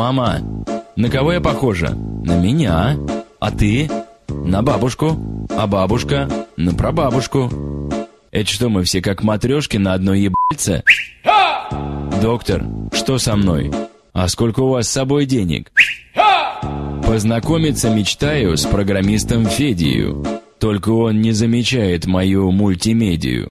Мама, на кого я похожа? На меня. А ты? На бабушку. А бабушка? На прабабушку. Это что, мы все как матрешки на одной ебальце? Доктор, что со мной? А сколько у вас с собой денег? Познакомиться мечтаю с программистом Федию. Только он не замечает мою мультимедию.